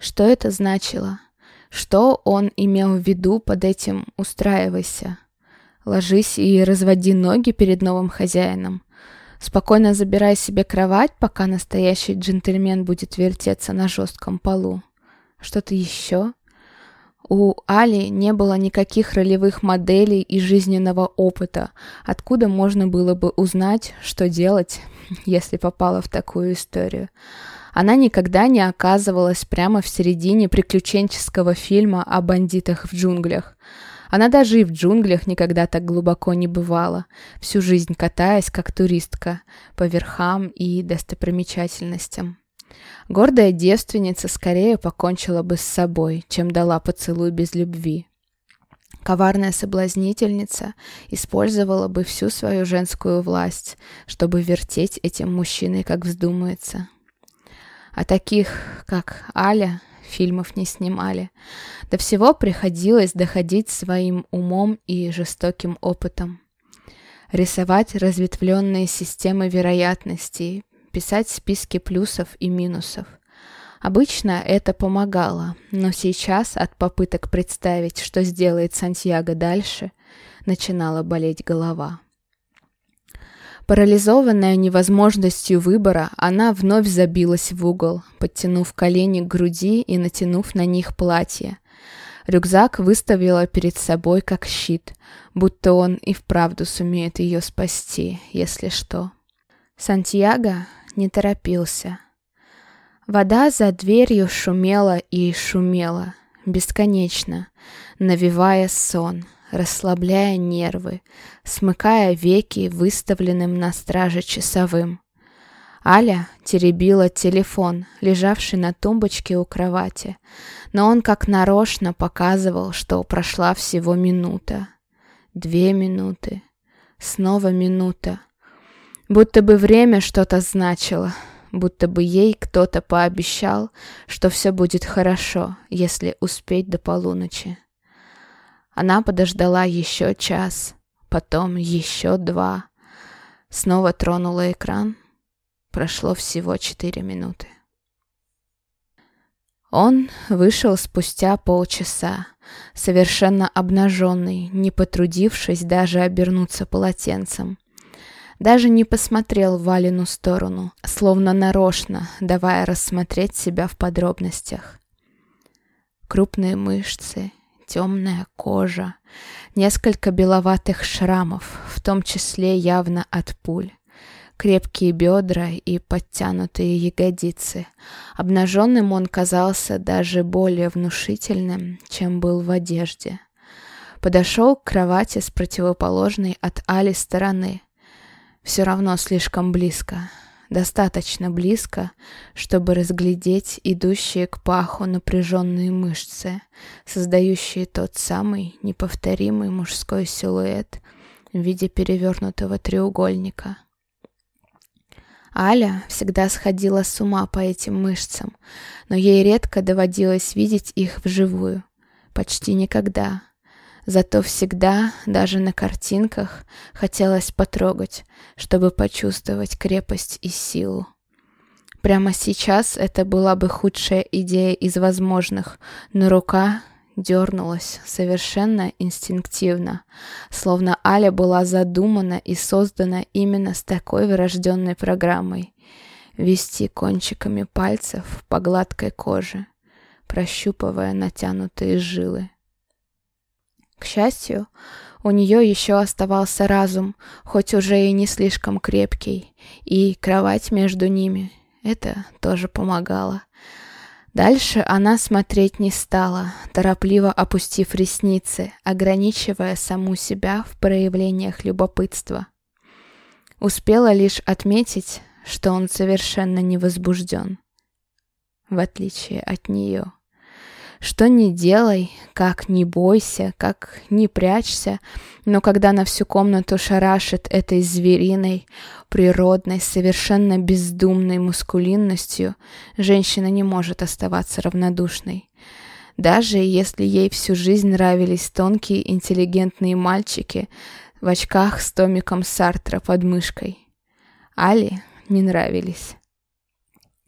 Что это значило? Что он имел в виду под этим «устраивайся»? Ложись и разводи ноги перед новым хозяином. Спокойно забирай себе кровать, пока настоящий джентльмен будет вертеться на жестком полу. Что-то еще? У Али не было никаких ролевых моделей и жизненного опыта, откуда можно было бы узнать, что делать, если попала в такую историю. Она никогда не оказывалась прямо в середине приключенческого фильма о бандитах в джунглях. Она даже и в джунглях никогда так глубоко не бывала, всю жизнь катаясь как туристка по верхам и достопримечательностям. Гордая девственница скорее покончила бы с собой, чем дала поцелуй без любви. Коварная соблазнительница использовала бы всю свою женскую власть, чтобы вертеть этим мужчиной, как вздумается. А таких, как Аля, фильмов не снимали. До всего приходилось доходить своим умом и жестоким опытом. Рисовать разветвленные системы вероятностей, писать списки плюсов и минусов. Обычно это помогало, но сейчас от попыток представить, что сделает Сантьяго дальше, начинала болеть голова. Парализованная невозможностью выбора, она вновь забилась в угол, подтянув колени к груди и натянув на них платье. Рюкзак выставила перед собой как щит, будто он и вправду сумеет ее спасти, если что. Сантьяго не торопился. Вода за дверью шумела и шумела, бесконечно, навевая сон — расслабляя нервы, смыкая веки выставленным на страже часовым. Аля теребила телефон, лежавший на тумбочке у кровати, но он как нарочно показывал, что прошла всего минута. Две минуты. Снова минута. Будто бы время что-то значило, будто бы ей кто-то пообещал, что все будет хорошо, если успеть до полуночи. Она подождала еще час, потом еще два. Снова тронула экран. Прошло всего четыре минуты. Он вышел спустя полчаса, совершенно обнаженный, не потрудившись даже обернуться полотенцем. Даже не посмотрел в Валину сторону, словно нарочно, давая рассмотреть себя в подробностях. Крупные мышцы, темная кожа, несколько беловатых шрамов, в том числе явно от пуль, крепкие бедра и подтянутые ягодицы. Обнаженным он казался даже более внушительным, чем был в одежде. Подошел к кровати с противоположной от Али стороны. Все равно слишком близко достаточно близко, чтобы разглядеть идущие к паху напряженные мышцы, создающие тот самый неповторимый мужской силуэт в виде перевернутого треугольника. Аля всегда сходила с ума по этим мышцам, но ей редко доводилось видеть их вживую. Почти никогда. Зато всегда, даже на картинках, хотелось потрогать, чтобы почувствовать крепость и силу. Прямо сейчас это была бы худшая идея из возможных, но рука дернулась совершенно инстинктивно, словно Аля была задумана и создана именно с такой врожденной программой — вести кончиками пальцев по гладкой коже, прощупывая натянутые жилы. К счастью, у нее еще оставался разум, хоть уже и не слишком крепкий, и кровать между ними. Это тоже помогало. Дальше она смотреть не стала, торопливо опустив ресницы, ограничивая саму себя в проявлениях любопытства. Успела лишь отметить, что он совершенно не возбужден, в отличие от нее. Что не делай, как не бойся, как не прячься, но когда на всю комнату шарашит этой звериной, природной, совершенно бездумной мускулинностью, женщина не может оставаться равнодушной. Даже если ей всю жизнь нравились тонкие интеллигентные мальчики в очках с томиком Сартра под мышкой. Али не нравились.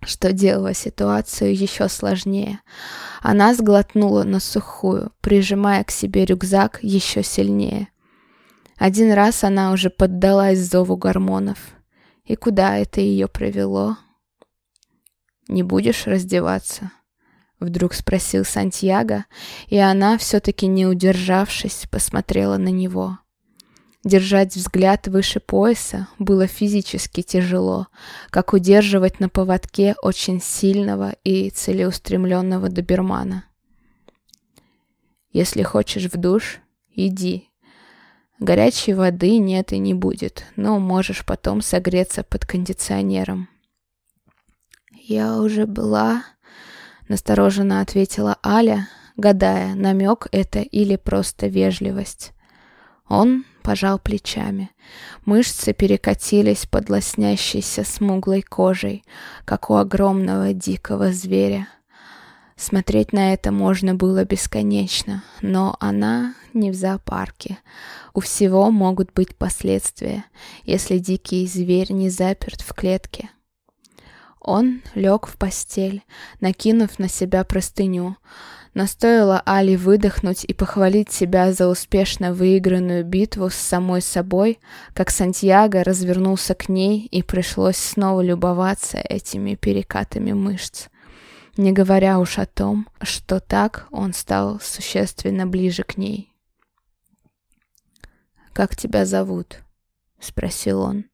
Что делало ситуацию еще сложнее. Она сглотнула на сухую, прижимая к себе рюкзак еще сильнее. Один раз она уже поддалась зову гормонов. И куда это ее привело? «Не будешь раздеваться?» Вдруг спросил Сантьяго, и она, все-таки не удержавшись, посмотрела на него. Держать взгляд выше пояса было физически тяжело, как удерживать на поводке очень сильного и целеустремленного добермана. «Если хочешь в душ, иди. Горячей воды нет и не будет, но можешь потом согреться под кондиционером». «Я уже была...» — настороженно ответила Аля, гадая, намек это или просто вежливость. Он пожал плечами. Мышцы перекатились под лоснящейся смуглой кожей, как у огромного дикого зверя. Смотреть на это можно было бесконечно, но она не в зоопарке. У всего могут быть последствия, если дикий зверь не заперт в клетке. Он лег в постель, накинув на себя простыню, но стоило Али выдохнуть и похвалить себя за успешно выигранную битву с самой собой, как Сантьяго развернулся к ней и пришлось снова любоваться этими перекатами мышц. Не говоря уж о том, что так он стал существенно ближе к ней. «Как тебя зовут?» — спросил он.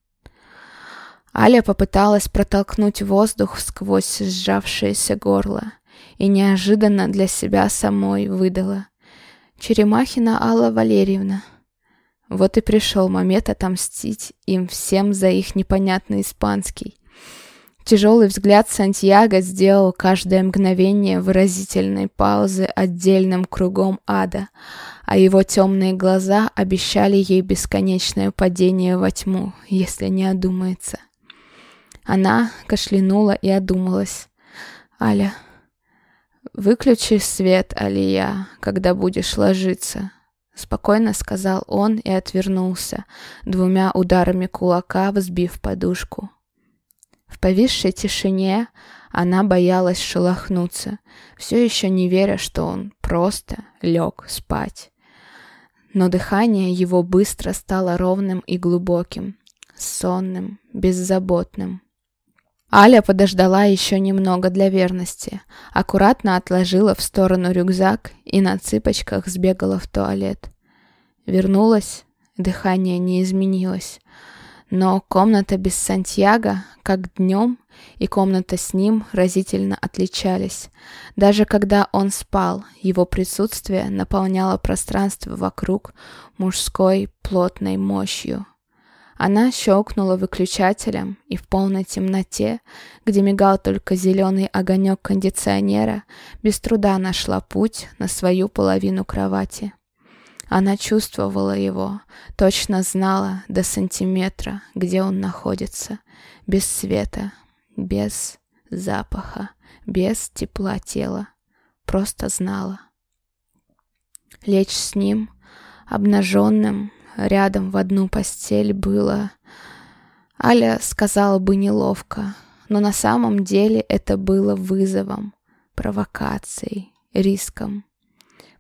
Аля попыталась протолкнуть воздух сквозь сжавшееся горло и неожиданно для себя самой выдала. Черемахина Алла Валерьевна. Вот и пришел момент отомстить им всем за их непонятный испанский. Тяжелый взгляд Сантьяго сделал каждое мгновение выразительной паузы отдельным кругом ада, а его темные глаза обещали ей бесконечное падение во тьму, если не одумается. Она кашлянула и одумалась. «Аля, «Выключи свет, Алия, когда будешь ложиться», — спокойно сказал он и отвернулся, двумя ударами кулака взбив подушку. В повисшей тишине она боялась шелохнуться, все еще не веря, что он просто лег спать. Но дыхание его быстро стало ровным и глубоким, сонным, беззаботным. Аля подождала еще немного для верности, аккуратно отложила в сторону рюкзак и на цыпочках сбегала в туалет. Вернулась, дыхание не изменилось, но комната без Сантьяго, как днем, и комната с ним разительно отличались. Даже когда он спал, его присутствие наполняло пространство вокруг мужской плотной мощью. Она щелкнула выключателем, и в полной темноте, где мигал только зеленый огонек кондиционера, без труда нашла путь на свою половину кровати. Она чувствовала его, точно знала до сантиметра, где он находится, без света, без запаха, без тепла тела, просто знала. Лечь с ним, обнаженным, рядом в одну постель было... Аля сказала бы неловко, но на самом деле это было вызовом, провокацией, риском.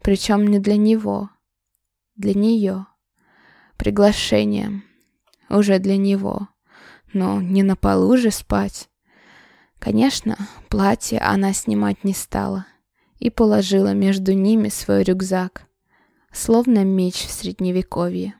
Причем не для него, для нее. Приглашением, уже для него. Но не на полу же спать. Конечно, платье она снимать не стала и положила между ними свой рюкзак, словно меч в средневековье.